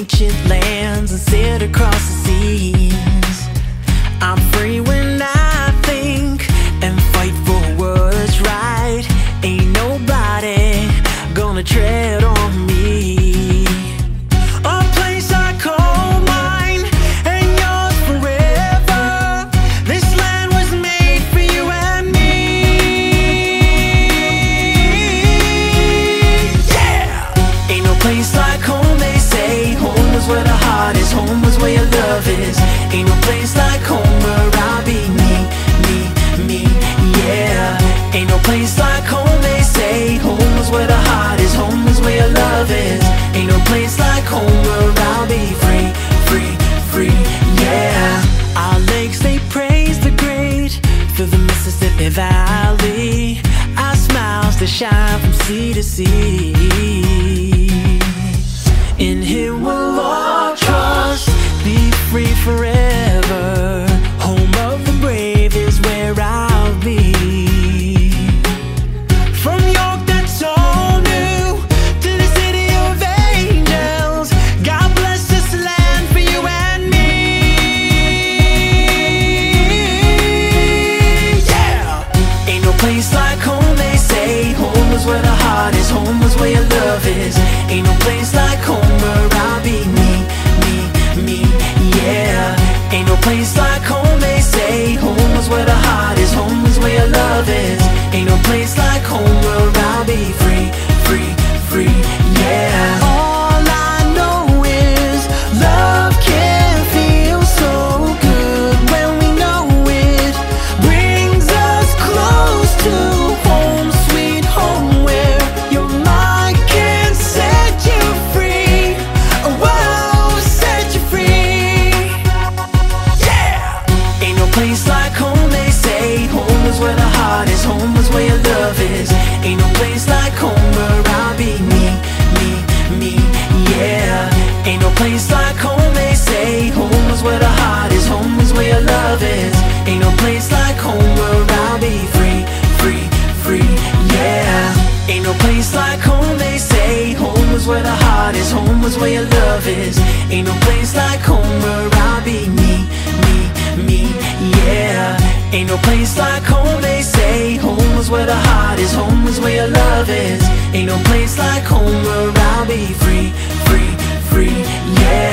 ancient lands and sailed across the seas. I'm free when I on me. A place I call mine and yours forever. This land was made for you and me. Yeah! Ain't no place like home, they say. Home is where the heart is, home is where your love is. Ain't no place like home where I'll be shine from sea to sea. In Him we'll all trust, be free forever. Heart is, home is where your love is. Ain't no place like place like home, they say. Home is where the heart is, home is where your love is. Ain't no place like home where I'll be free, free, free, yeah. Ain't no place like home, they say. Home is where the heart is, home is where your love is. Ain't no place like home where I'll be me, me, me, yeah. Ain't no place like home, they say. Home is where the heart is, home is where your love is. Ain't no place like home where free, yeah.